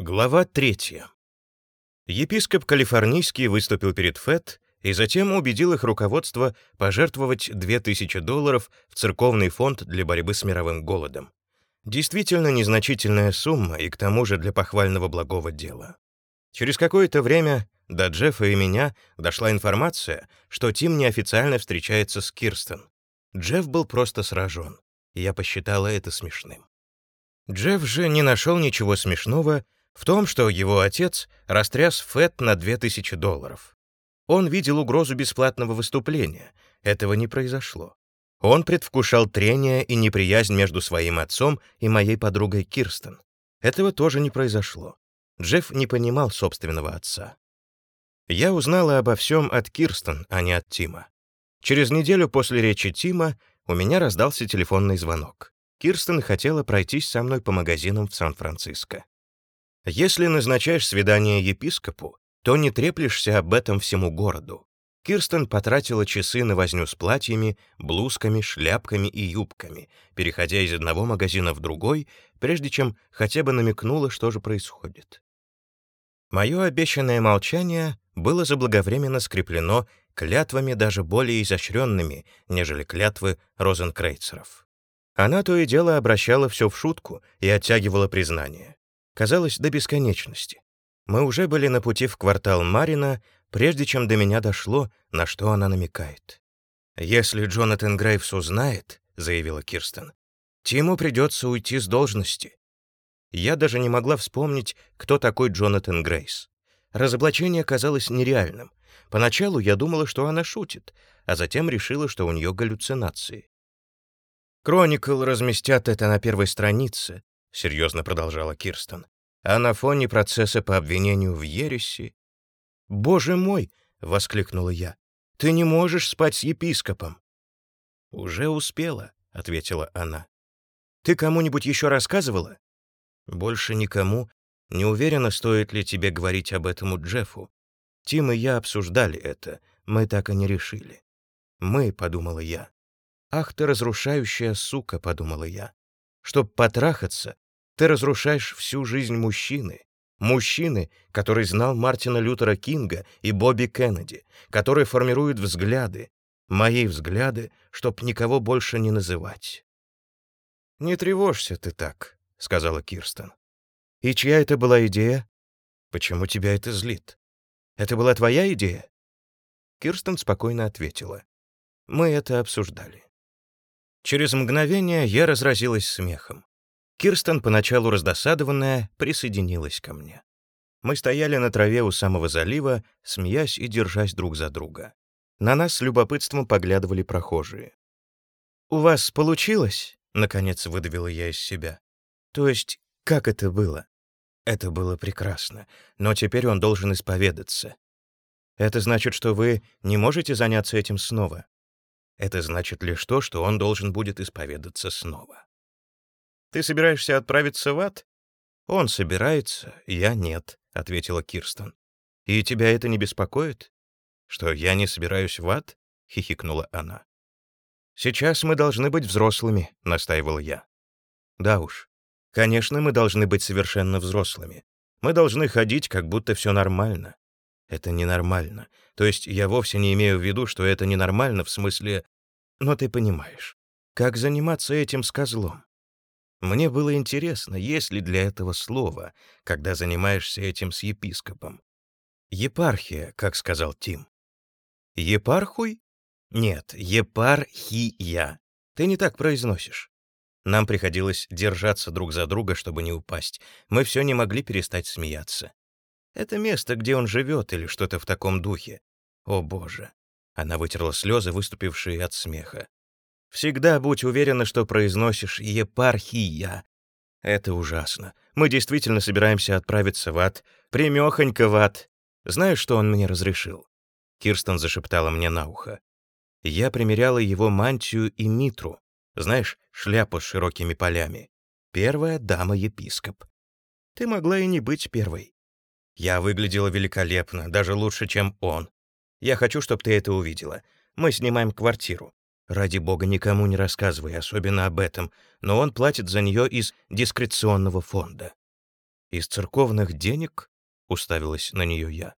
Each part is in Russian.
Глава третья. Епископ Калифорнийский выступил перед ФЭД и затем убедил их руководство пожертвовать 2000 долларов в церковный фонд для борьбы с мировым голодом. Действительно незначительная сумма и к тому же для похвального благого дела. Через какое-то время до Джеффа и меня дошла информация, что Тим неофициально встречается с Кирстен. Джефф был просто сражен, и я посчитала это смешным. Джефф же не нашел ничего смешного в том, что его отец растряс ФЭД на 2000 долларов. Он видел угрозу бесплатного выступления. Этого не произошло. Он предвкушал трение и неприязнь между своим отцом и моей подругой Кирстен. Этого тоже не произошло. Джефф не понимал собственного отца. Я узнала обо всем от Кирстен, а не от Тима. Через неделю после речи Тима у меня раздался телефонный звонок. Кирстен хотела пройтись со мной по магазинам в Сан-Франциско. Если назначаешь свидание епископу, то не треплешься об этом всему городу. Кирстен потратила часы на возню с платьями, блузками, шляпками и юбками, переходя из одного магазина в другой, прежде чем хотя бы намекнула, что же происходит. Мое обещанное молчание было заблаговременно скреплено клятвами даже более изощренными, нежели клятвы розенкрейцеров. Она то и дело обращала все в шутку и оттягивала признание казалось, до бесконечности. Мы уже были на пути в квартал Марина, прежде чем до меня дошло, на что она намекает. «Если Джонатан Грейвс узнает», — заявила Кирстен, «Тиму придется уйти с должности». Я даже не могла вспомнить, кто такой Джонатан Грейс. Разоблачение казалось нереальным. Поначалу я думала, что она шутит, а затем решила, что у нее галлюцинации. Кроникл разместят это на первой странице, — серьезно продолжала Кирстен, «а на фоне процесса по обвинению в ереси...» «Боже мой!» — воскликнула я. «Ты не можешь спать с епископом!» «Уже успела», — ответила она. «Ты кому-нибудь еще рассказывала?» «Больше никому. Не уверена, стоит ли тебе говорить об этом у Джеффу. Тим и я обсуждали это, мы так и не решили». «Мы», — подумала я. «Ах ты разрушающая сука», — подумала я. «Чтоб потрахаться, ты разрушаешь всю жизнь мужчины. Мужчины, который знал Мартина Лютера Кинга и Бобби Кеннеди, который формирует взгляды, мои взгляды, чтоб никого больше не называть. «Не тревожься ты так», — сказала Кирстен. «И чья это была идея? Почему тебя это злит? Это была твоя идея?» Кирстен спокойно ответила. «Мы это обсуждали». Через мгновение я разразилась смехом. Кирстен, поначалу раздосадованная, присоединилась ко мне. Мы стояли на траве у самого залива, смеясь и держась друг за друга. На нас с любопытством поглядывали прохожие. «У вас получилось?» — наконец выдавила я из себя. «То есть, как это было?» «Это было прекрасно, но теперь он должен исповедаться. Это значит, что вы не можете заняться этим снова?» «Это значит лишь то, что он должен будет исповедаться снова». Ты собираешься отправиться в ад? Он собирается, я нет, ответила Кирстен. И тебя это не беспокоит? Что я не собираюсь в ад? хихикнула она. Сейчас мы должны быть взрослыми, настаивал я. Да уж. Конечно, мы должны быть совершенно взрослыми. Мы должны ходить, как будто все нормально. Это ненормально. То есть я вовсе не имею в виду, что это ненормально в смысле... Но ты понимаешь. Как заниматься этим с козлом? Мне было интересно, есть ли для этого слово, когда занимаешься этим с епископом. Епархия, как сказал Тим. Епархуй? Нет, епархия. Ты не так произносишь. Нам приходилось держаться друг за друга, чтобы не упасть. Мы все не могли перестать смеяться. Это место, где он живет, или что-то в таком духе. О, Боже. Она вытерла слезы, выступившие от смеха. Всегда будь уверена, что произносишь «епархия». Это ужасно. Мы действительно собираемся отправиться в ад. Примёхонько в ад. Знаешь, что он мне разрешил?» Кирстен зашептала мне на ухо. Я примеряла его мантию и митру. Знаешь, шляпу с широкими полями. Первая дама-епископ. Ты могла и не быть первой. Я выглядела великолепно, даже лучше, чем он. Я хочу, чтобы ты это увидела. Мы снимаем квартиру. Ради бога, никому не рассказывай, особенно об этом, но он платит за нее из дискреционного фонда. «Из церковных денег?» — уставилась на нее я.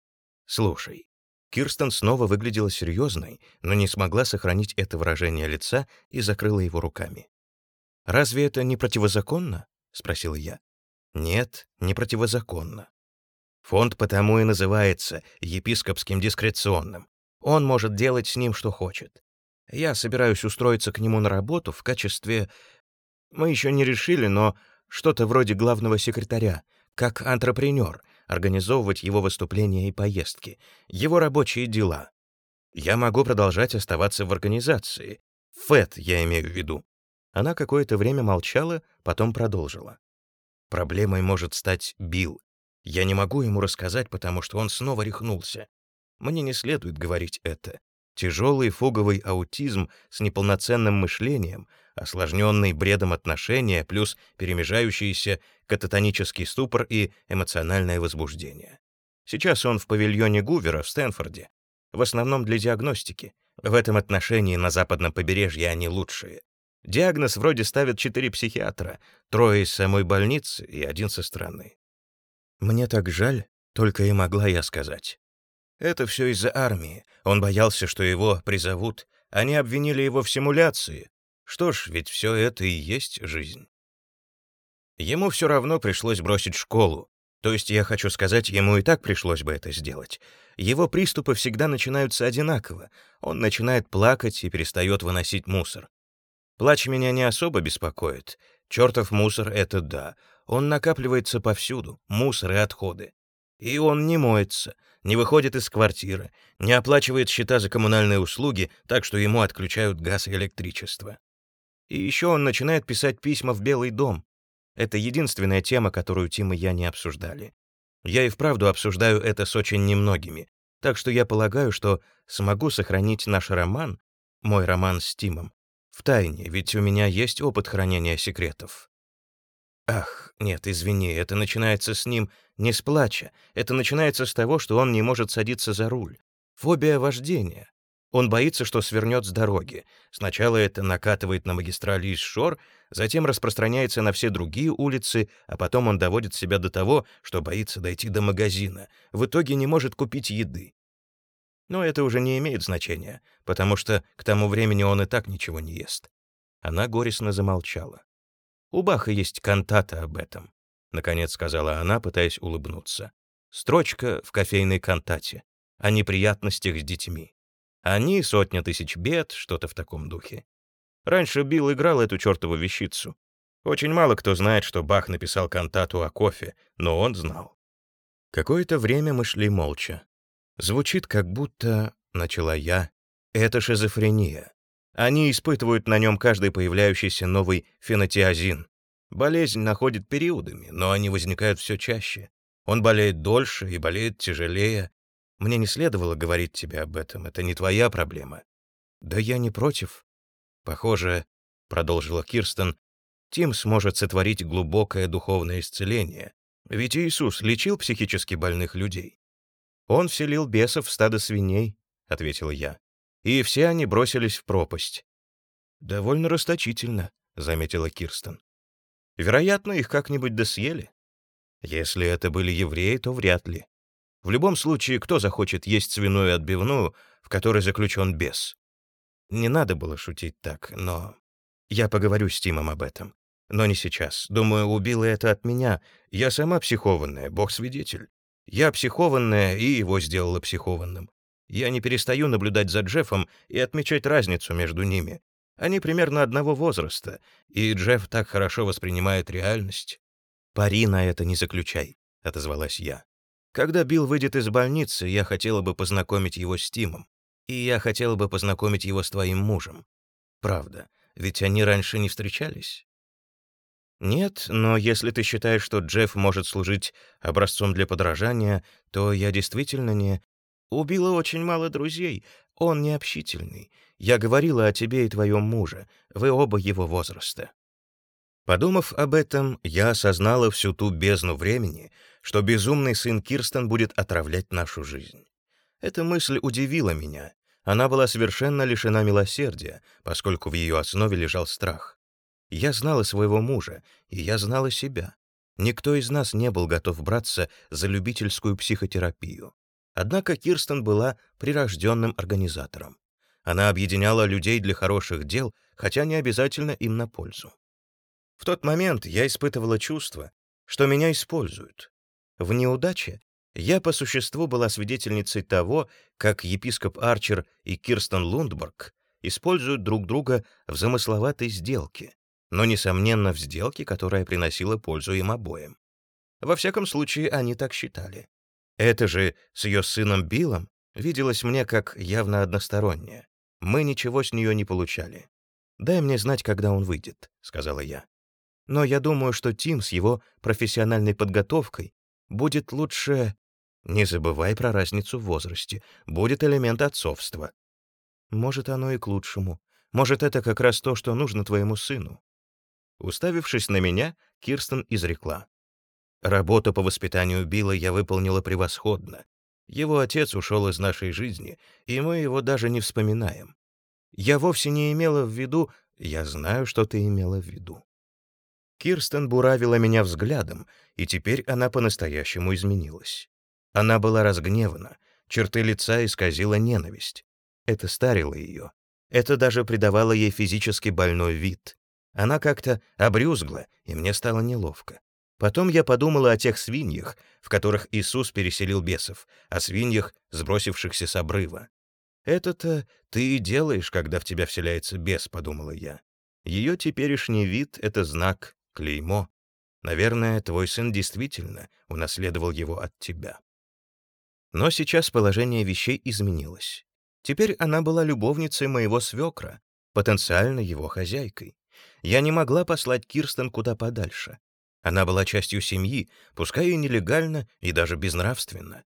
«Слушай». Кирстен снова выглядела серьезной, но не смогла сохранить это выражение лица и закрыла его руками. «Разве это не противозаконно?» — спросила я. «Нет, не противозаконно. Фонд потому и называется епископским дискреционным. Он может делать с ним, что хочет. Я собираюсь устроиться к нему на работу в качестве... Мы еще не решили, но что-то вроде главного секретаря, как антрепренер, организовывать его выступления и поездки, его рабочие дела. Я могу продолжать оставаться в организации. ФЭД, я имею в виду. Она какое-то время молчала, потом продолжила. Проблемой может стать Билл. Я не могу ему рассказать, потому что он снова рехнулся. Мне не следует говорить это. Тяжелый фуговый аутизм с неполноценным мышлением, осложненный бредом отношения, плюс перемежающийся кататонический ступор и эмоциональное возбуждение. Сейчас он в павильоне Гувера в Стэнфорде, в основном для диагностики. В этом отношении на западном побережье они лучшие. Диагноз вроде ставят четыре психиатра, трое из самой больницы и один со стороны. «Мне так жаль», — только и могла я сказать. Это все из-за армии. Он боялся, что его призовут. Они обвинили его в симуляции. Что ж, ведь все это и есть жизнь. Ему все равно пришлось бросить школу. То есть, я хочу сказать, ему и так пришлось бы это сделать. Его приступы всегда начинаются одинаково. Он начинает плакать и перестает выносить мусор. Плач меня не особо беспокоит. Чертов мусор — это да. Он накапливается повсюду, мусор и отходы. И он не моется, не выходит из квартиры, не оплачивает счета за коммунальные услуги, так что ему отключают газ и электричество. И еще он начинает писать письма в Белый дом. Это единственная тема, которую Тим и я не обсуждали. Я и вправду обсуждаю это с очень немногими, так что я полагаю, что смогу сохранить наш роман, мой роман с Тимом, в тайне, ведь у меня есть опыт хранения секретов. Ах, нет, извини, это начинается с ним не с плача. Это начинается с того, что он не может садиться за руль. Фобия вождения. Он боится, что свернет с дороги. Сначала это накатывает на магистрали из Шор, затем распространяется на все другие улицы, а потом он доводит себя до того, что боится дойти до магазина. В итоге не может купить еды. Но это уже не имеет значения, потому что к тому времени он и так ничего не ест. Она горестно замолчала. У Баха есть кантата об этом, наконец сказала она, пытаясь улыбнуться. Строчка в кофейной кантате о неприятностях с детьми. Они сотня тысяч бед, что-то в таком духе. Раньше Билл играл эту чертову вещицу. Очень мало кто знает, что Бах написал кантату о кофе, но он знал. Какое-то время мы шли молча. Звучит как будто, начала я, это шизофрения. Они испытывают на нем каждый появляющийся новый фенотиазин. Болезнь находит периодами, но они возникают все чаще. Он болеет дольше и болеет тяжелее. Мне не следовало говорить тебе об этом, это не твоя проблема. Да я не против. Похоже, — продолжила Кирстен, — Тим сможет сотворить глубокое духовное исцеление. Ведь Иисус лечил психически больных людей. Он вселил бесов в стадо свиней, — ответил я и все они бросились в пропасть. «Довольно расточительно», — заметила Кирстен. «Вероятно, их как-нибудь досъели. Если это были евреи, то вряд ли. В любом случае, кто захочет есть свиную отбивную, в которой заключен бес? Не надо было шутить так, но... Я поговорю с Тимом об этом. Но не сейчас. Думаю, убило это от меня. Я сама психованная, бог свидетель. Я психованная, и его сделала психованным. Я не перестаю наблюдать за Джеффом и отмечать разницу между ними. Они примерно одного возраста, и Джефф так хорошо воспринимает реальность. «Пари на это не заключай», — отозвалась я. «Когда Билл выйдет из больницы, я хотела бы познакомить его с Тимом. И я хотела бы познакомить его с твоим мужем. Правда, ведь они раньше не встречались». «Нет, но если ты считаешь, что Джефф может служить образцом для подражания, то я действительно не...» У Билла очень мало друзей, он необщительный. Я говорила о тебе и твоем муже, вы оба его возраста». Подумав об этом, я осознала всю ту бездну времени, что безумный сын Кирстен будет отравлять нашу жизнь. Эта мысль удивила меня. Она была совершенно лишена милосердия, поскольку в ее основе лежал страх. Я знала своего мужа, и я знала себя. Никто из нас не был готов браться за любительскую психотерапию. Однако Кирстен была прирожденным организатором. Она объединяла людей для хороших дел, хотя не обязательно им на пользу. В тот момент я испытывала чувство, что меня используют. В неудаче я по существу была свидетельницей того, как епископ Арчер и Кирстен Лундберг используют друг друга в замысловатой сделке, но, несомненно, в сделке, которая приносила пользу им обоим. Во всяком случае, они так считали. Это же с ее сыном Биллом виделось мне как явно одностороннее. Мы ничего с нее не получали. «Дай мне знать, когда он выйдет», — сказала я. «Но я думаю, что Тим с его профессиональной подготовкой будет лучше не забывай про разницу в возрасте. Будет элемент отцовства. Может, оно и к лучшему. Может, это как раз то, что нужно твоему сыну. Уставившись на меня, Кирстен изрекла. Работу по воспитанию Билла я выполнила превосходно. Его отец ушел из нашей жизни, и мы его даже не вспоминаем. Я вовсе не имела в виду... Я знаю, что ты имела в виду. Кирстен буравила меня взглядом, и теперь она по-настоящему изменилась. Она была разгневана, черты лица исказила ненависть. Это старило ее. Это даже придавало ей физически больной вид. Она как-то обрюзгла, и мне стало неловко. Потом я подумала о тех свиньях, в которых Иисус переселил бесов, о свиньях, сбросившихся с обрыва. «Это-то ты и делаешь, когда в тебя вселяется бес», — подумала я. Ее теперешний вид — это знак, клеймо. Наверное, твой сын действительно унаследовал его от тебя. Но сейчас положение вещей изменилось. Теперь она была любовницей моего свекра, потенциально его хозяйкой. Я не могла послать Кирстен куда подальше. Она была частью семьи, пускай и нелегально, и даже безнравственно.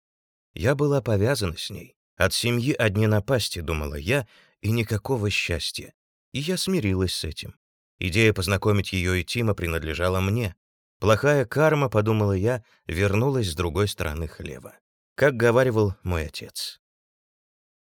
Я была повязана с ней. От семьи одни напасти, думала я, и никакого счастья. И я смирилась с этим. Идея познакомить ее и Тима принадлежала мне. Плохая карма, подумала я, вернулась с другой стороны хлева как говаривал мой отец.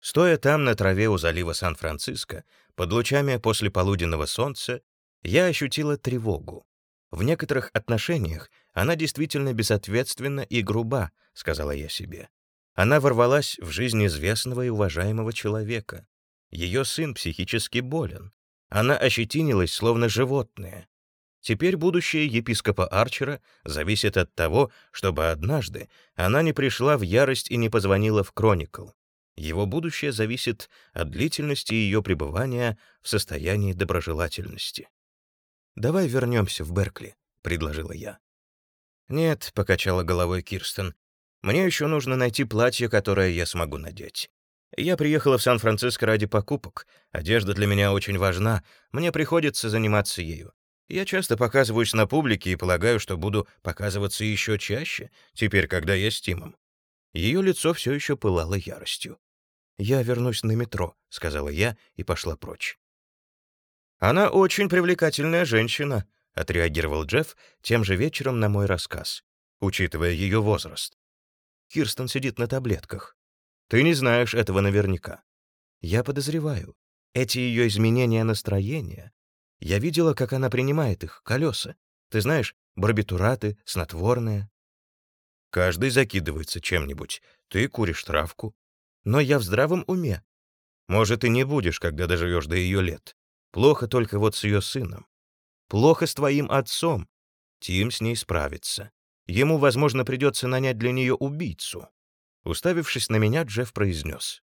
Стоя там на траве у залива Сан-Франциско, под лучами после полуденного солнца, я ощутила тревогу. В некоторых отношениях она действительно безответственна и груба, сказала я себе. Она ворвалась в жизнь известного и уважаемого человека. Ее сын психически болен. Она ощетинилась, словно животное. Теперь будущее епископа Арчера зависит от того, чтобы однажды она не пришла в ярость и не позвонила в Кроникл. Его будущее зависит от длительности ее пребывания в состоянии доброжелательности. «Давай вернемся в Беркли», — предложила я. «Нет», — покачала головой Кирстен, — «мне еще нужно найти платье, которое я смогу надеть. Я приехала в Сан-Франциско ради покупок. Одежда для меня очень важна, мне приходится заниматься ею. Я часто показываюсь на публике и полагаю, что буду показываться еще чаще, теперь, когда я с Тимом. Ее лицо все еще пылало яростью. «Я вернусь на метро», — сказала я и пошла прочь. «Она очень привлекательная женщина», — отреагировал Джефф тем же вечером на мой рассказ, учитывая ее возраст. Кирстен сидит на таблетках. Ты не знаешь этого наверняка. Я подозреваю. Эти ее изменения настроения я видела, как она принимает их, колеса. Ты знаешь, барбитураты, снотворные. Каждый закидывается чем-нибудь. Ты куришь травку. Но я в здравом уме. Может, и не будешь, когда доживешь до ее лет. Плохо только вот с ее сыном. Плохо с твоим отцом. Тим с ней справится. Ему, возможно, придется нанять для нее убийцу. Уставившись на меня, Джефф произнес.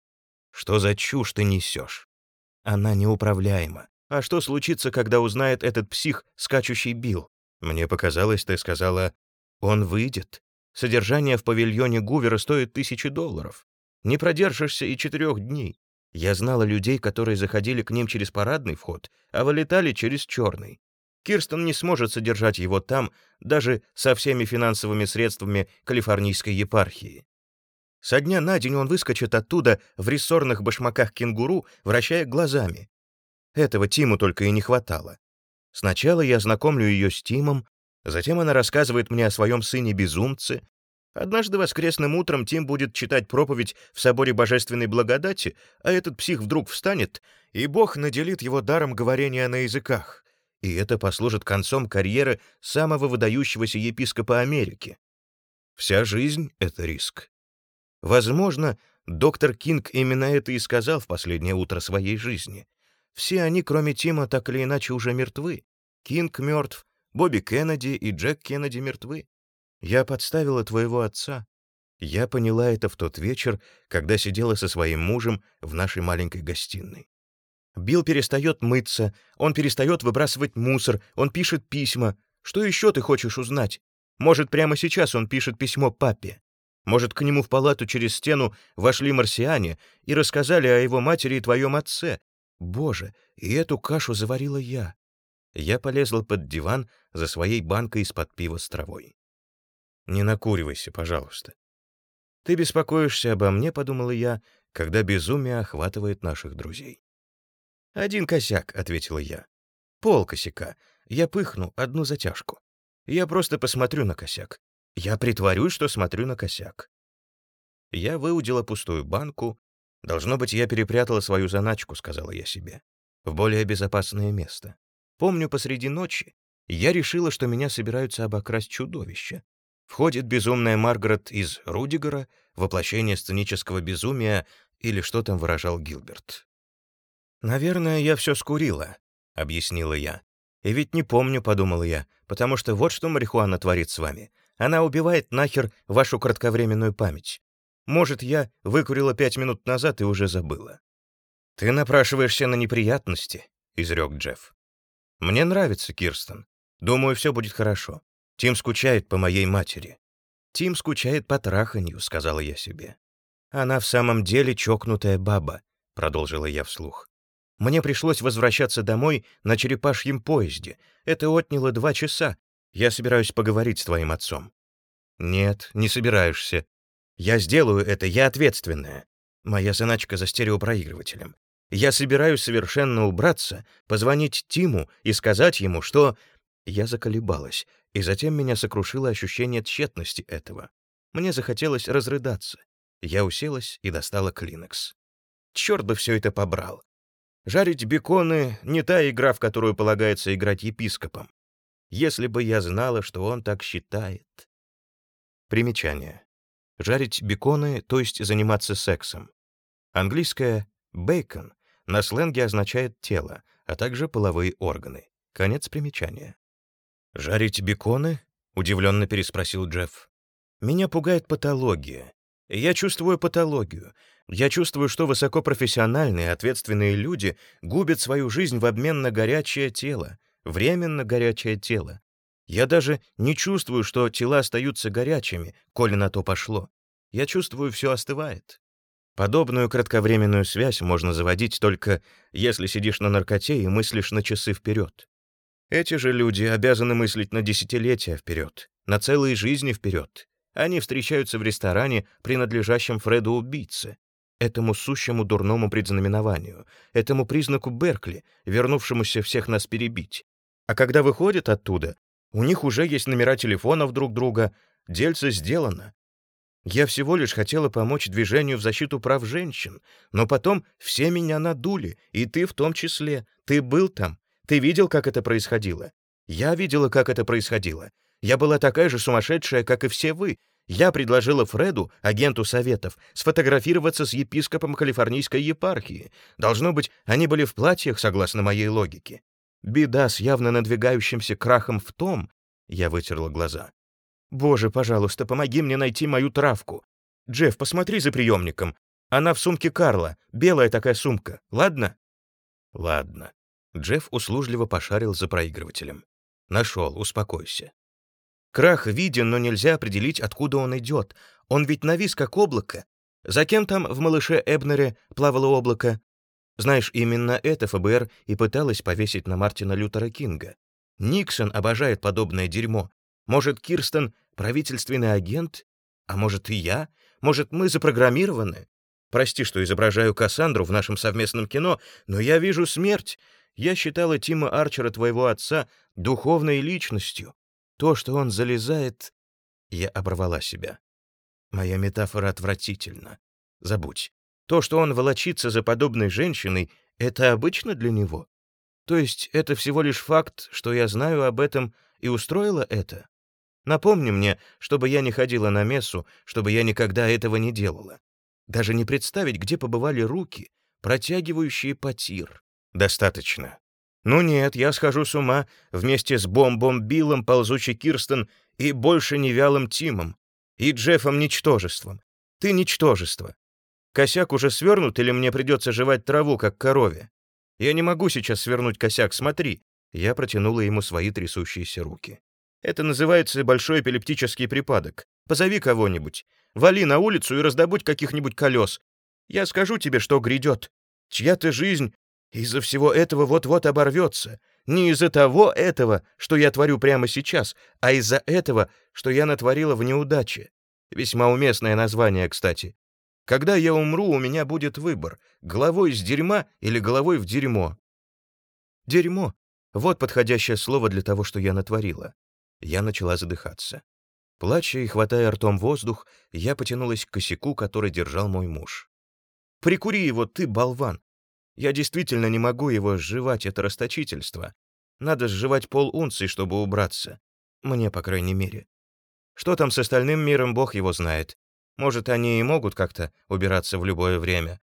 «Что за чушь ты несешь? Она неуправляема. А что случится, когда узнает этот псих, скачущий Билл? Мне показалось, ты сказала, он выйдет. Содержание в павильоне Гувера стоит тысячи долларов. Не продержишься и четырех дней. Я знала людей, которые заходили к ним через парадный вход, а вылетали через черный. Кирстен не сможет содержать его там, даже со всеми финансовыми средствами калифорнийской епархии. Со дня на день он выскочит оттуда в рессорных башмаках кенгуру, вращая глазами. Этого Тиму только и не хватало. Сначала я знакомлю ее с Тимом, затем она рассказывает мне о своем сыне-безумце. Однажды воскресным утром Тим будет читать проповедь в соборе Божественной Благодати, а этот псих вдруг встанет, и Бог наделит его даром говорения на языках. и это послужит концом карьеры самого выдающегося епископа Америки. Вся жизнь — это риск. Возможно, доктор Кинг именно это и сказал в последнее утро своей жизни. Все они, кроме Тима, так или иначе уже мертвы. Кинг мертв, Бобби Кеннеди и Джек Кеннеди мертвы. Я подставила твоего отца. Я поняла это в тот вечер, когда сидела со своим мужем в нашей маленькой гостиной. Билл перестает мыться, он перестает выбрасывать мусор, он пишет письма. Что еще ты хочешь узнать? Может, прямо сейчас он пишет письмо папе? Может, к нему в палату через стену вошли марсиане и рассказали о его матери и твоем отце? Боже, и эту кашу заварила я. Я полезла под диван за своей банкой из-под пива с травой. «Не накуривайся, пожалуйста». «Ты беспокоишься обо мне», — подумала я, когда безумие охватывает наших друзей. «Один косяк», — ответила я. «Пол косяка. Я пыхну одну затяжку. Я просто посмотрю на косяк. Я притворюсь, что смотрю на косяк». Я выудила пустую банку. «Должно быть, я перепрятала свою заначку», — сказала я себе. «В более безопасное место. Помню, посреди ночи я решила, что меня собираются обокрасть чудовище. Входит безумная Маргарет из Рудигера, воплощение сценического безумия, или что там выражал Гилберт. «Наверное, я все скурила», — объяснила я. «И ведь не помню», — подумала я, «потому что вот что марихуана творит с вами. Она убивает нахер вашу кратковременную память. Может, я выкурила пять минут назад и уже забыла». «Ты напрашиваешься на неприятности», — изрек Джефф. «Мне нравится Кирстен. Думаю, все будет хорошо. Тим скучает по моей матери». «Тим скучает по траханью», — сказала я себе. «Она в самом деле чокнутая баба», — продолжила я вслух. Мне пришлось возвращаться домой на черепашьем поезде. Это отняло два часа. Я собираюсь поговорить с твоим отцом». «Нет, не собираешься. Я сделаю это, я ответственная. Моя заначка за стереопроигрывателем. Я собираюсь совершенно убраться, позвонить Тиму и сказать ему, что...» Я заколебалась, и затем меня сокрушило ощущение тщетности этого. Мне захотелось разрыдаться. Я уселась и достала клинекс. Черт бы все это побрал. Жарить беконы — не та игра, в которую полагается играть епископом. Если бы я знала, что он так считает. Примечание. Жарить беконы, то есть заниматься сексом. Английское «bacon» на сленге означает тело, а также половые органы. Конец примечания. «Жарить беконы?» — удивленно переспросил Джефф. «Меня пугает патология. Я чувствую патологию. Я чувствую, что высокопрофессиональные, ответственные люди губят свою жизнь в обмен на горячее тело, временно горячее тело. Я даже не чувствую, что тела остаются горячими, коли на то пошло. Я чувствую, все остывает. Подобную кратковременную связь можно заводить только если сидишь на наркоте и мыслишь на часы вперед. Эти же люди обязаны мыслить на десятилетия вперед, на целые жизни вперед. Они встречаются в ресторане, принадлежащем Фреду убийце, этому сущему дурному предзнаменованию, этому признаку Беркли, вернувшемуся всех нас перебить. А когда выходят оттуда, у них уже есть номера телефонов друг друга, дельце сделано. Я всего лишь хотела помочь движению в защиту прав женщин, но потом все меня надули, и ты в том числе. Ты был там, ты видел, как это происходило. Я видела, как это происходило. Я была такая же сумасшедшая, как и все вы, я предложила Фреду, агенту Советов, сфотографироваться с епископом Калифорнийской епархии. Должно быть, они были в платьях, согласно моей логике. Беда с явно надвигающимся крахом в том... Я вытерла глаза. «Боже, пожалуйста, помоги мне найти мою травку. Джефф, посмотри за приемником. Она в сумке Карла, белая такая сумка. Ладно?» «Ладно». Джефф услужливо пошарил за проигрывателем. «Нашел, успокойся. Крах виден, но нельзя определить, откуда он идет. Он ведь навис, как облако. За кем там в «Малыше Эбнере» плавало облако? Знаешь, именно это ФБР и пыталась повесить на Мартина Лютера Кинга. Никсон обожает подобное дерьмо. Может, Кирстен — правительственный агент? А может, и я? Может, мы запрограммированы? Прости, что изображаю Кассандру в нашем совместном кино, но я вижу смерть. Я считала Тима Арчера, твоего отца, духовной личностью. То, что он залезает... Я оборвала себя. Моя метафора отвратительна. Забудь. То, что он волочится за подобной женщиной, это обычно для него. То есть это всего лишь факт, что я знаю об этом и устроила это? Напомни мне, чтобы я не ходила на мессу, чтобы я никогда этого не делала. Даже не представить, где побывали руки, протягивающие потир. Достаточно. Ну нет, я схожу с ума вместе с Бомбом Биллом, ползучий Кирстен и больше не вялым Тимом, и Джеффом Ничтожеством. Ты ничтожество. Косяк уже свернут или мне придется жевать траву, как корове? Я не могу сейчас свернуть косяк, смотри. Я протянула ему свои трясущиеся руки. Это называется большой эпилептический припадок. Позови кого-нибудь. Вали на улицу и раздобудь каких-нибудь колес. Я скажу тебе, что грядет. Чья-то жизнь из-за всего этого вот-вот оборвется. Не из-за того этого, что я творю прямо сейчас, а из-за этого, что я натворила в неудаче. Весьма уместное название, кстати. Когда я умру, у меня будет выбор — головой из дерьма или головой в дерьмо. Дерьмо — вот подходящее слово для того, что я натворила. Я начала задыхаться. Плача и хватая ртом воздух, я потянулась к косяку, который держал мой муж. «Прикури его, ты, болван! Я действительно не могу его сживать, это расточительство. Надо сживать пол унции, чтобы убраться. Мне, по крайней мере. Что там с остальным миром, бог его знает. Может, они и могут как-то убираться в любое время.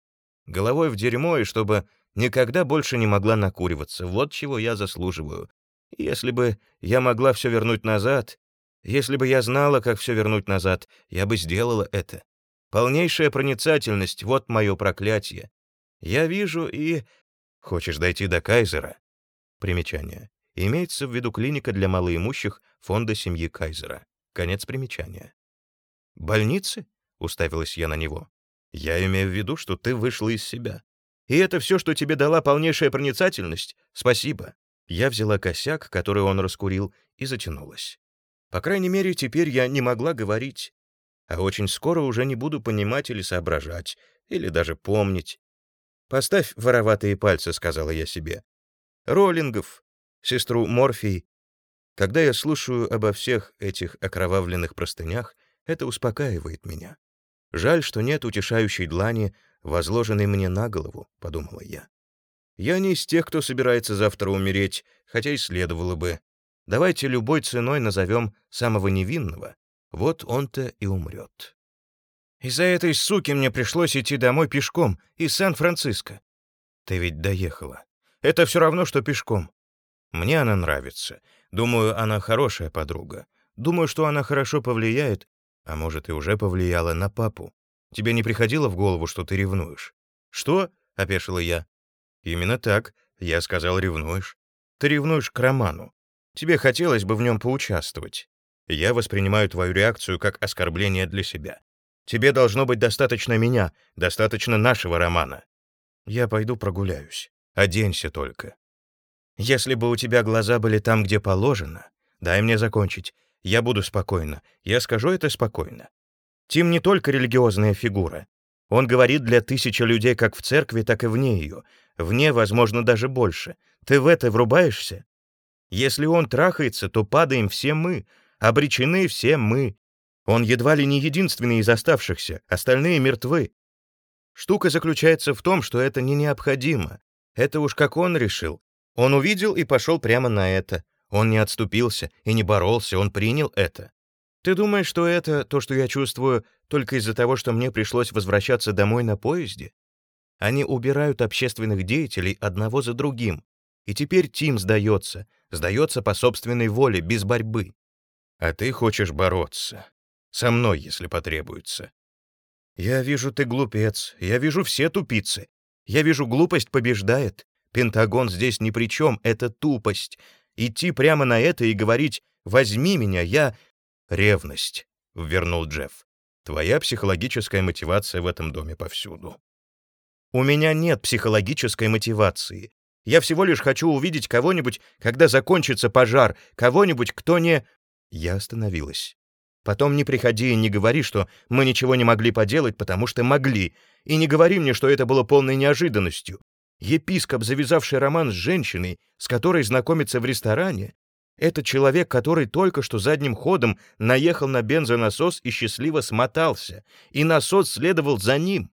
Головой в дерьмо, и чтобы никогда больше не могла накуриваться. Вот чего я заслуживаю. Если бы я могла все вернуть назад, если бы я знала, как все вернуть назад, я бы сделала это. Полнейшая проницательность — вот мое проклятие. Я вижу и... Хочешь дойти до Кайзера? Примечание. Имеется в виду клиника для малоимущих фонда семьи Кайзера. Конец примечания. Больницы? Уставилась я на него. «Я имею в виду, что ты вышла из себя. И это все, что тебе дала полнейшая проницательность? Спасибо». Я взяла косяк, который он раскурил, и затянулась. По крайней мере, теперь я не могла говорить. А очень скоро уже не буду понимать или соображать, или даже помнить. «Поставь вороватые пальцы», — сказала я себе. «Роллингов, сестру Морфий. Когда я слушаю обо всех этих окровавленных простынях, это успокаивает меня. Жаль, что нет утешающей длани, возложенной мне на голову, — подумала я. Я не из тех, кто собирается завтра умереть, хотя и следовало бы. Давайте любой ценой назовем самого невинного. Вот он-то и умрет. Из-за этой суки мне пришлось идти домой пешком из Сан-Франциско. Ты ведь доехала. Это все равно, что пешком. Мне она нравится. Думаю, она хорошая подруга. Думаю, что она хорошо повлияет а может, и уже повлияла на папу. Тебе не приходило в голову, что ты ревнуешь? Что? — опешила я. Именно так. Я сказал, ревнуешь. Ты ревнуешь к роману. Тебе хотелось бы в нем поучаствовать. Я воспринимаю твою реакцию как оскорбление для себя. Тебе должно быть достаточно меня, достаточно нашего романа. Я пойду прогуляюсь. Оденься только. Если бы у тебя глаза были там, где положено, дай мне закончить. Я буду спокойно. Я скажу это спокойно. Тим не только религиозная фигура. Он говорит для тысячи людей как в церкви, так и вне ее. Вне, возможно, даже больше. Ты в это врубаешься? Если он трахается, то падаем все мы. Обречены все мы. Он едва ли не единственный из оставшихся, остальные мертвы. Штука заключается в том, что это не необходимо. Это уж как он решил. Он увидел и пошел прямо на это. Он не отступился и не боролся, он принял это. Ты думаешь, что это, то, что я чувствую, только из-за того, что мне пришлось возвращаться домой на поезде? Они убирают общественных деятелей одного за другим. И теперь Тим сдается, сдается по собственной воле, без борьбы. А ты хочешь бороться. Со мной, если потребуется. Я вижу, ты глупец. Я вижу все тупицы. Я вижу, глупость побеждает. Пентагон здесь ни при чем, это тупость. Идти прямо на это и говорить «возьми меня, я...» «Ревность», — вернул Джефф. «Твоя психологическая мотивация в этом доме повсюду». «У меня нет психологической мотивации. Я всего лишь хочу увидеть кого-нибудь, когда закончится пожар, кого-нибудь, кто не...» Я остановилась. Потом не приходи и не говори, что мы ничего не могли поделать, потому что могли, и не говори мне, что это было полной неожиданностью. Епископ, завязавший роман с женщиной, с которой знакомится в ресторане, это человек, который только что задним ходом наехал на бензонасос и счастливо смотался, и насос следовал за ним.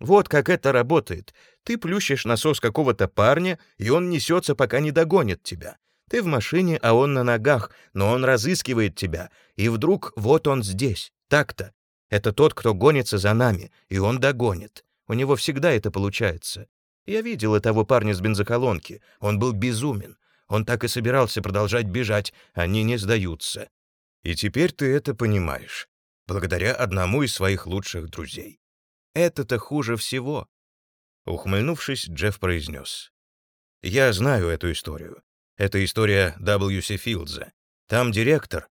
Вот как это работает. Ты плющишь насос какого-то парня, и он несется, пока не догонит тебя. Ты в машине, а он на ногах, но он разыскивает тебя, и вдруг вот он здесь. Так-то. Это тот, кто гонится за нами, и он догонит. У него всегда это получается. Я видел того парня с бензоколонки. Он был безумен. Он так и собирался продолжать бежать. Они не сдаются. И теперь ты это понимаешь. Благодаря одному из своих лучших друзей. Это-то хуже всего. Ухмыльнувшись, Джефф произнес. «Я знаю эту историю. Это история W.C. Филдза. Там директор...»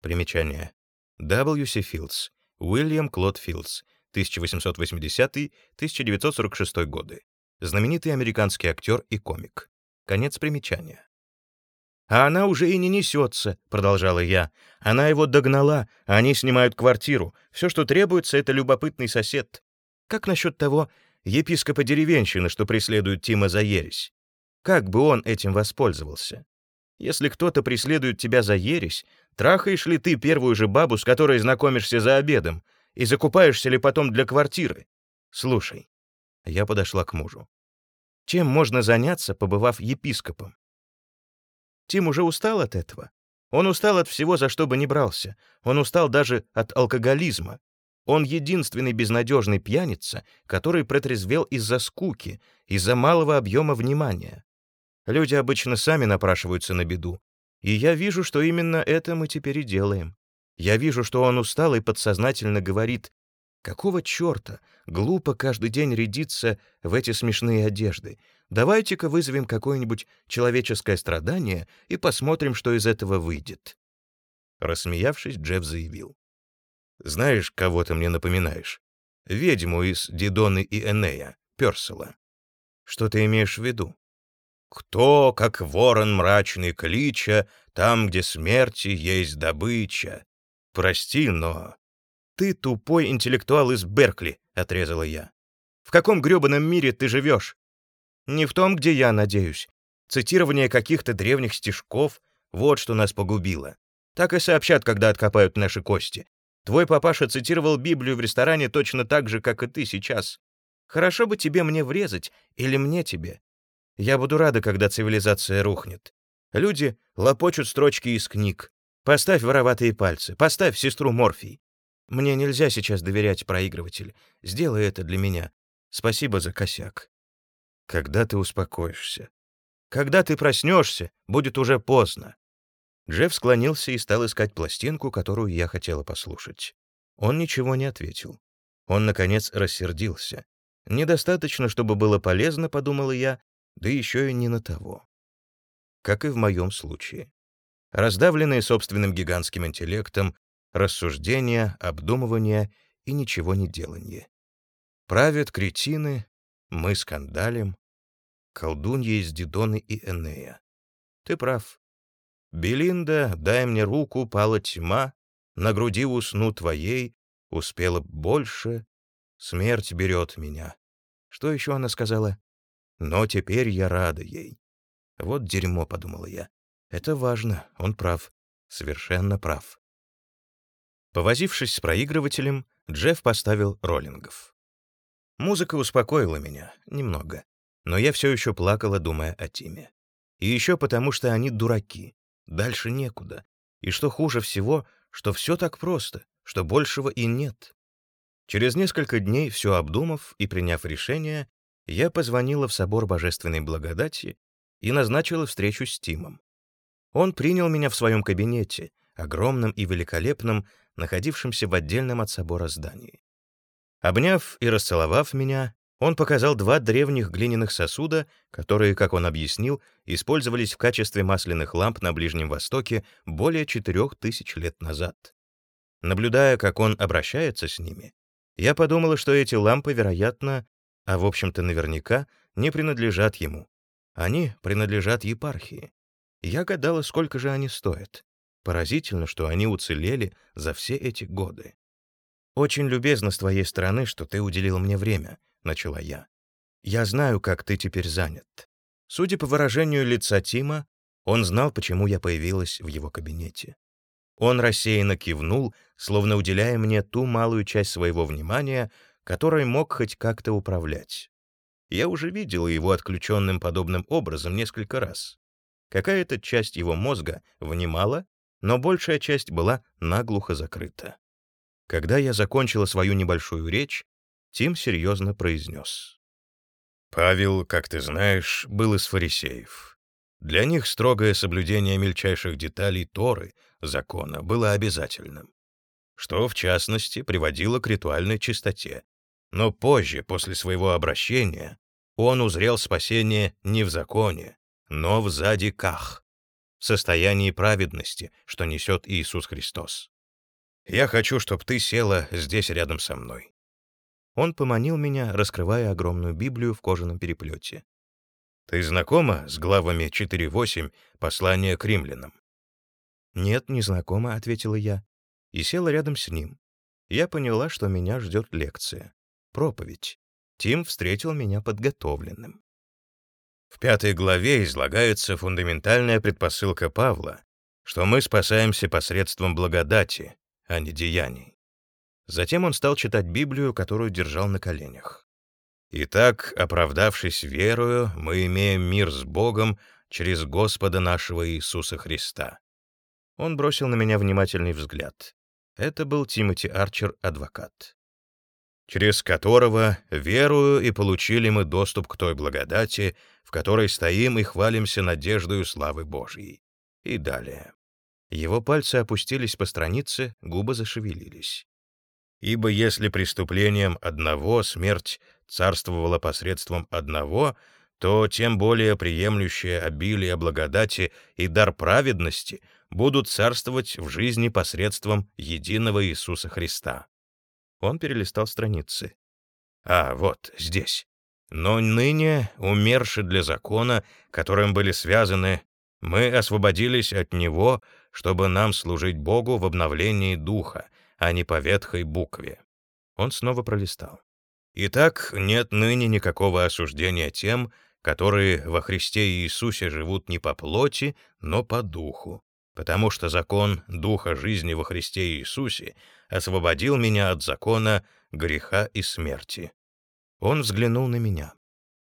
Примечание. W.C. Филдс. Уильям Клод Филдс. 1880-1946 годы. Знаменитый американский актер и комик. Конец примечания. «А она уже и не несется», — продолжала я. «Она его догнала, а они снимают квартиру. Все, что требуется, — это любопытный сосед. Как насчет того епископа деревенщины, что преследует Тима за ересь? Как бы он этим воспользовался? Если кто-то преследует тебя за ересь, трахаешь ли ты первую же бабу, с которой знакомишься за обедом, и закупаешься ли потом для квартиры? Слушай, я подошла к мужу. Чем можно заняться, побывав епископом? Тим уже устал от этого. Он устал от всего, за что бы ни брался. Он устал даже от алкоголизма. Он единственный безнадежный пьяница, который протрезвел из-за скуки, из-за малого объема внимания. Люди обычно сами напрашиваются на беду. И я вижу, что именно это мы теперь и делаем. Я вижу, что он устал и подсознательно говорит, «Какого черта? Глупо каждый день рядиться в эти смешные одежды. Давайте-ка вызовем какое-нибудь человеческое страдание и посмотрим, что из этого выйдет». Рассмеявшись, Джефф заявил. «Знаешь, кого ты мне напоминаешь? Ведьму из Дидоны и Энея, Персела. Что ты имеешь в виду? Кто, как ворон мрачный клича, там, где смерти есть добыча, «Прости, но...» «Ты тупой интеллектуал из Беркли», — отрезала я. «В каком грёбаном мире ты живешь?» «Не в том, где я, надеюсь. Цитирование каких-то древних стишков — вот что нас погубило. Так и сообщат, когда откопают наши кости. Твой папаша цитировал Библию в ресторане точно так же, как и ты сейчас. Хорошо бы тебе мне врезать, или мне тебе. Я буду рада, когда цивилизация рухнет. Люди лопочут строчки из книг, Поставь вороватые пальцы, поставь сестру Морфий. Мне нельзя сейчас доверять проигрыватель. Сделай это для меня. Спасибо за косяк. Когда ты успокоишься? Когда ты проснешься, будет уже поздно. Джефф склонился и стал искать пластинку, которую я хотела послушать. Он ничего не ответил. Он, наконец, рассердился. Недостаточно, чтобы было полезно, подумала я, да еще и не на того. Как и в моем случае раздавленные собственным гигантским интеллектом, рассуждения, обдумывания и ничего не деланье. Правят кретины, мы скандалим, колдунья из Дидоны и Энея. Ты прав. Белинда, дай мне руку, пала тьма, на груди усну твоей, успела больше, смерть берет меня. Что еще она сказала? Но теперь я рада ей. Вот дерьмо, подумала я. Это важно, он прав, совершенно прав. Повозившись с проигрывателем, Джефф поставил роллингов. Музыка успокоила меня, немного, но я все еще плакала, думая о Тиме. И еще потому, что они дураки, дальше некуда. И что хуже всего, что все так просто, что большего и нет. Через несколько дней, все обдумав и приняв решение, я позвонила в собор Божественной Благодати и назначила встречу с Тимом. Он принял меня в своем кабинете, огромном и великолепном, находившемся в отдельном от собора здании. Обняв и расцеловав меня, он показал два древних глиняных сосуда, которые, как он объяснил, использовались в качестве масляных ламп на Ближнем Востоке более четырех тысяч лет назад. Наблюдая, как он обращается с ними, я подумала, что эти лампы, вероятно, а в общем-то наверняка, не принадлежат ему. Они принадлежат епархии. Я гадала, сколько же они стоят. Поразительно, что они уцелели за все эти годы. «Очень любезно с твоей стороны, что ты уделил мне время», — начала я. «Я знаю, как ты теперь занят». Судя по выражению лица Тима, он знал, почему я появилась в его кабинете. Он рассеянно кивнул, словно уделяя мне ту малую часть своего внимания, которой мог хоть как-то управлять. Я уже видел его отключенным подобным образом несколько раз. Какая-то часть его мозга внимала, но большая часть была наглухо закрыта. Когда я закончила свою небольшую речь, Тим серьезно произнес. «Павел, как ты знаешь, был из фарисеев. Для них строгое соблюдение мельчайших деталей Торы, закона, было обязательным, что, в частности, приводило к ритуальной чистоте. Но позже, после своего обращения, он узрел спасение не в законе, но в задиках, состоянии праведности, что несет Иисус Христос. Я хочу, чтобы ты села здесь рядом со мной». Он поманил меня, раскрывая огромную Библию в кожаном переплете. «Ты знакома с главами 4.8 послания к римлянам?» «Нет, не знакома», — ответила я, и села рядом с ним. Я поняла, что меня ждет лекция, проповедь. Тим встретил меня подготовленным. В пятой главе излагается фундаментальная предпосылка Павла, что мы спасаемся посредством благодати, а не деяний. Затем он стал читать Библию, которую держал на коленях. «Итак, оправдавшись верою, мы имеем мир с Богом через Господа нашего Иисуса Христа». Он бросил на меня внимательный взгляд. Это был Тимоти Арчер, адвокат через которого, верую, и получили мы доступ к той благодати, в которой стоим и хвалимся надеждою славы Божьей. И далее. Его пальцы опустились по странице, губы зашевелились. Ибо если преступлением одного смерть царствовала посредством одного, то тем более приемлющее обилие благодати и дар праведности будут царствовать в жизни посредством единого Иисуса Христа. Он перелистал страницы. «А, вот, здесь. Но ныне, умерши для закона, которым были связаны, мы освободились от него, чтобы нам служить Богу в обновлении духа, а не по ветхой букве». Он снова пролистал. «Итак, нет ныне никакого осуждения тем, которые во Христе Иисусе живут не по плоти, но по духу потому что закон Духа жизни во Христе Иисусе освободил меня от закона греха и смерти. Он взглянул на меня.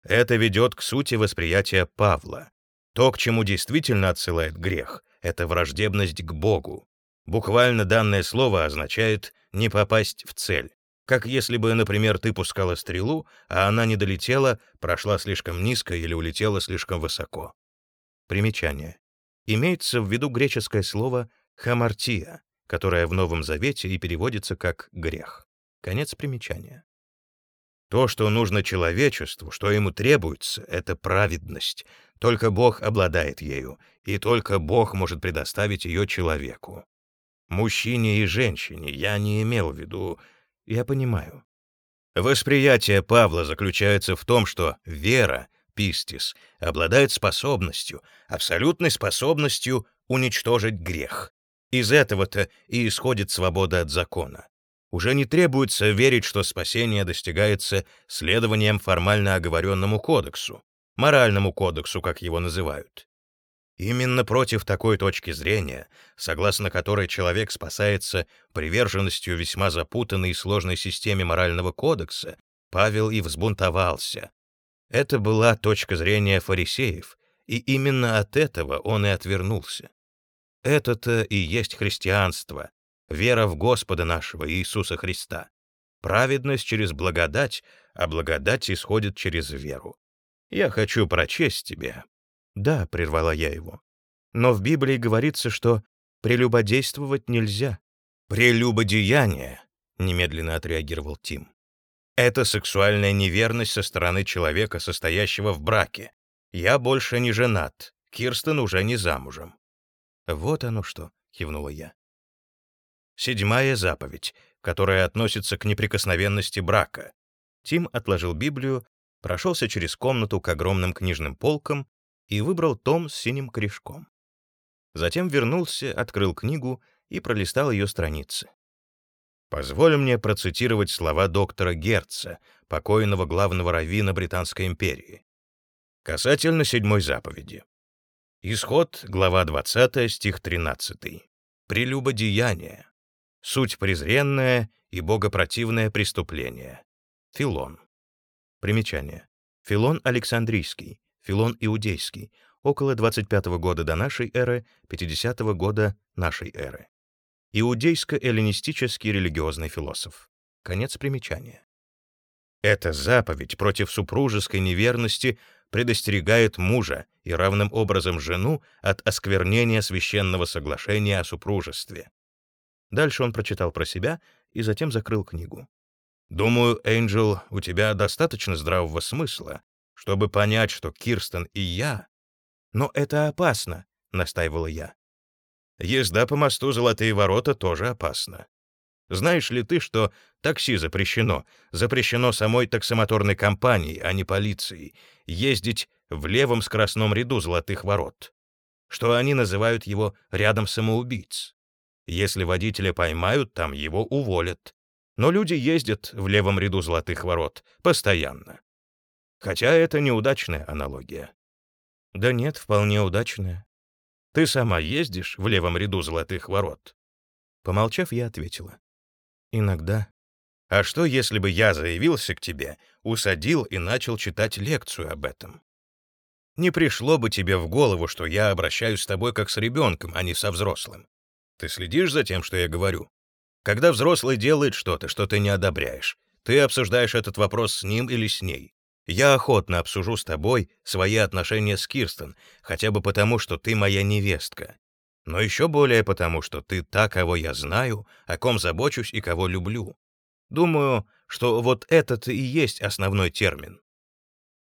Это ведет к сути восприятия Павла. То, к чему действительно отсылает грех, это враждебность к Богу. Буквально данное слово означает «не попасть в цель». Как если бы, например, ты пускала стрелу, а она не долетела, прошла слишком низко или улетела слишком высоко. Примечание имеется в виду греческое слово «хамартия», которое в Новом Завете и переводится как «грех». Конец примечания. То, что нужно человечеству, что ему требуется, — это праведность. Только Бог обладает ею, и только Бог может предоставить ее человеку. Мужчине и женщине я не имел в виду... Я понимаю. Восприятие Павла заключается в том, что вера пистис, обладает способностью, абсолютной способностью уничтожить грех. Из этого-то и исходит свобода от закона. Уже не требуется верить, что спасение достигается следованием формально оговоренному кодексу, моральному кодексу, как его называют. Именно против такой точки зрения, согласно которой человек спасается приверженностью весьма запутанной и сложной системе морального кодекса, Павел и взбунтовался, это была точка зрения фарисеев, и именно от этого он и отвернулся. Это-то и есть христианство, вера в Господа нашего Иисуса Христа. Праведность через благодать, а благодать исходит через веру. Я хочу прочесть тебе. Да, прервала я его. Но в Библии говорится, что прелюбодействовать нельзя. Прелюбодеяние, немедленно отреагировал Тим. Это сексуальная неверность со стороны человека, состоящего в браке. Я больше не женат, Кирстен уже не замужем. Вот оно что, кивнула я. Седьмая заповедь, которая относится к неприкосновенности брака. Тим отложил Библию, прошелся через комнату к огромным книжным полкам и выбрал том с синим корешком. Затем вернулся, открыл книгу и пролистал ее страницы. Позволь мне процитировать слова доктора Герца, покойного главного раввина Британской империи. Касательно седьмой заповеди. Исход, глава 20, стих 13. Прелюбодеяние. Суть презренное и богопротивное преступление. Филон. Примечание. Филон Александрийский, Филон Иудейский, около 25 года до нашей эры, 50 года нашей эры. Иудейско-эллинистический религиозный философ. Конец примечания. Эта заповедь против супружеской неверности предостерегает мужа и равным образом жену от осквернения священного соглашения о супружестве. Дальше он прочитал про себя и затем закрыл книгу. «Думаю, Энджел, у тебя достаточно здравого смысла, чтобы понять, что Кирстен и я...» «Но это опасно», — настаивала я. «Езда по мосту Золотые ворота тоже опасна. Знаешь ли ты, что такси запрещено? Запрещено самой таксомоторной компанией, а не полицией, ездить в левом скоростном ряду Золотых ворот. Что они называют его рядом самоубийц. Если водителя поймают, там его уволят. Но люди ездят в левом ряду Золотых ворот постоянно. Хотя это неудачная аналогия. Да нет, вполне удачная. Ты сама ездишь в левом ряду Золотых ворот? Помолчав, я ответила. Иногда. А что, если бы я заявился к тебе, усадил и начал читать лекцию об этом? Не пришло бы тебе в голову, что я обращаюсь с тобой как с ребенком, а не со взрослым. Ты следишь за тем, что я говорю? Когда взрослый делает что-то, что ты не одобряешь, ты обсуждаешь этот вопрос с ним или с ней. Я охотно обсужу с тобой свои отношения с Кирстен, хотя бы потому, что ты моя невестка но еще более потому, что ты та, кого я знаю, о ком забочусь и кого люблю. Думаю, что вот этот и есть основной термин.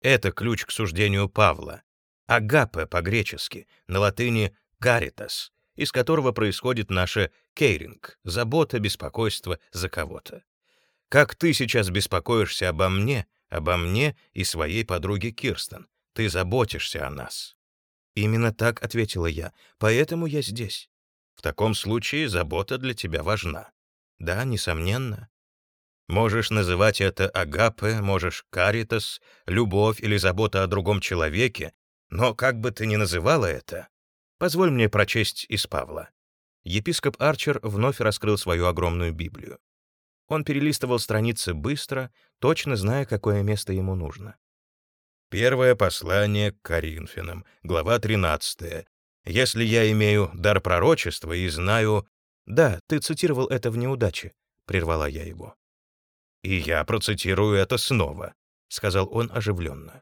Это ключ к суждению Павла. Агапе по-гречески, на латыни «каритас», из которого происходит наше «кейринг» — забота, беспокойство за кого-то. Как ты сейчас беспокоишься обо мне, обо мне и своей подруге Кирстен. Ты заботишься о нас. Именно так ответила я. Поэтому я здесь. В таком случае забота для тебя важна. Да, несомненно. Можешь называть это агапе, можешь каритас, любовь или забота о другом человеке, но как бы ты ни называла это, позволь мне прочесть из Павла. Епископ Арчер вновь раскрыл свою огромную Библию. Он перелистывал страницы быстро, точно зная, какое место ему нужно. Первое послание к Коринфянам, глава 13. «Если я имею дар пророчества и знаю...» «Да, ты цитировал это в неудаче», — прервала я его. «И я процитирую это снова», — сказал он оживленно.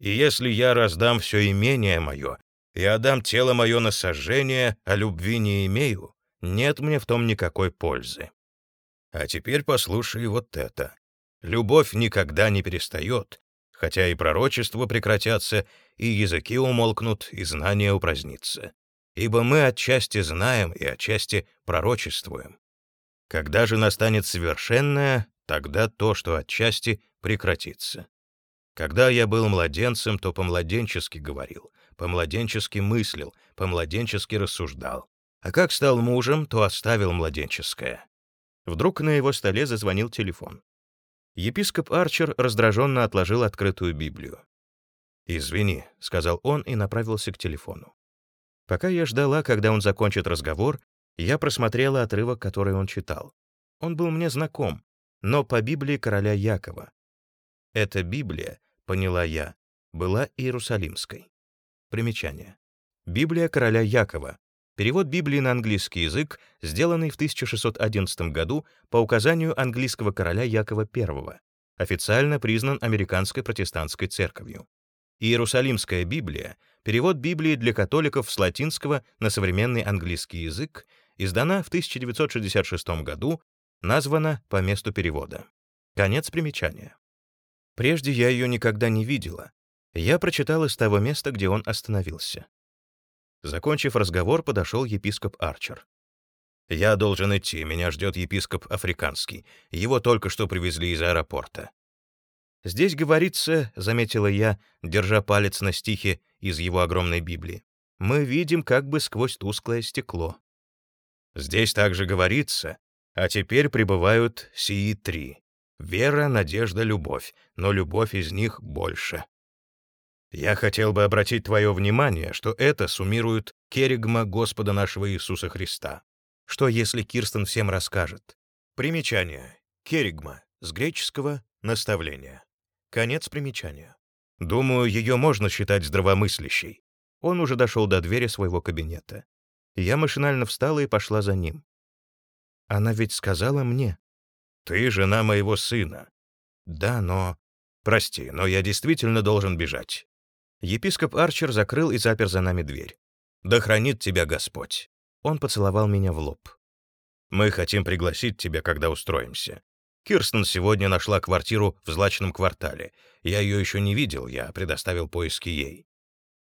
«И если я раздам все имение мое и отдам тело мое на сожжение, а любви не имею, нет мне в том никакой пользы. А теперь послушай вот это. Любовь никогда не перестает, хотя и пророчества прекратятся, и языки умолкнут, и знания упразднится. Ибо мы отчасти знаем и отчасти пророчествуем. Когда же настанет совершенное, тогда то, что отчасти, прекратится. Когда я был младенцем, то по-младенчески говорил, по-младенчески мыслил, по-младенчески рассуждал. А как стал мужем, то оставил младенческое. Вдруг на его столе зазвонил телефон. Епископ Арчер раздраженно отложил открытую Библию. «Извини», — сказал он и направился к телефону. Пока я ждала, когда он закончит разговор, я просмотрела отрывок, который он читал. Он был мне знаком, но по Библии короля Якова. Эта Библия, поняла я, была Иерусалимской. Примечание. Библия короля Якова, Перевод Библии на английский язык, сделанный в 1611 году по указанию английского короля Якова I, официально признан Американской протестантской церковью. Иерусалимская Библия — перевод Библии для католиков с латинского на современный английский язык, издана в 1966 году, названа по месту перевода. Конец примечания. Прежде я ее никогда не видела. Я прочитал из того места, где он остановился. Закончив разговор, подошел епископ Арчер. «Я должен идти, меня ждет епископ Африканский. Его только что привезли из аэропорта». «Здесь говорится», — заметила я, держа палец на стихе из его огромной Библии, «мы видим как бы сквозь тусклое стекло». «Здесь также говорится, а теперь пребывают сии три — вера, надежда, любовь, но любовь из них больше». Я хотел бы обратить твое внимание, что это суммирует керигма Господа нашего Иисуса Христа. Что если Кирстен всем расскажет? Примечание. Керигма. С греческого «наставление». Конец примечания. Думаю, ее можно считать здравомыслящей. Он уже дошел до двери своего кабинета. Я машинально встала и пошла за ним. Она ведь сказала мне. «Ты жена моего сына». «Да, но...» «Прости, но я действительно должен бежать». Епископ Арчер закрыл и запер за нами дверь. «Да хранит тебя Господь». Он поцеловал меня в лоб. «Мы хотим пригласить тебя, когда устроимся. Кирстен сегодня нашла квартиру в злачном квартале. Я ее еще не видел, я предоставил поиски ей».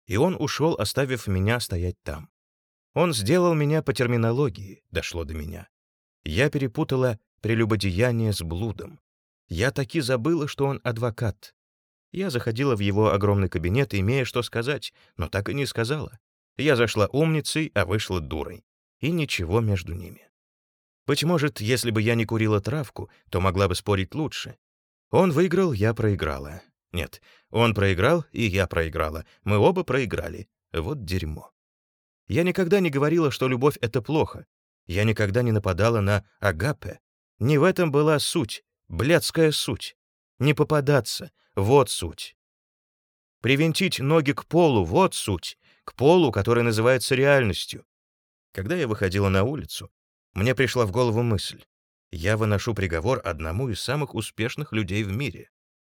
И он ушел, оставив меня стоять там. Он сделал меня по терминологии, дошло до меня. Я перепутала прелюбодеяние с блудом. Я таки забыла, что он адвокат. Я заходила в его огромный кабинет, имея что сказать, но так и не сказала. Я зашла умницей, а вышла дурой. И ничего между ними. Быть может, если бы я не курила травку, то могла бы спорить лучше. Он выиграл, я проиграла. Нет, он проиграл, и я проиграла. Мы оба проиграли. Вот дерьмо. Я никогда не говорила, что любовь — это плохо. Я никогда не нападала на агапе. Не в этом была суть, блядская суть. Не попадаться — вот суть. Привинтить ноги к полу — вот суть, к полу, который называется реальностью. Когда я выходила на улицу, мне пришла в голову мысль. Я выношу приговор одному из самых успешных людей в мире.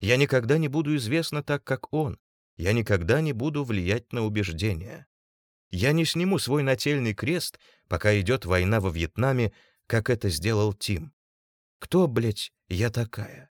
Я никогда не буду известна так, как он. Я никогда не буду влиять на убеждения. Я не сниму свой нательный крест, пока идет война во Вьетнаме, как это сделал Тим. Кто, блядь, я такая?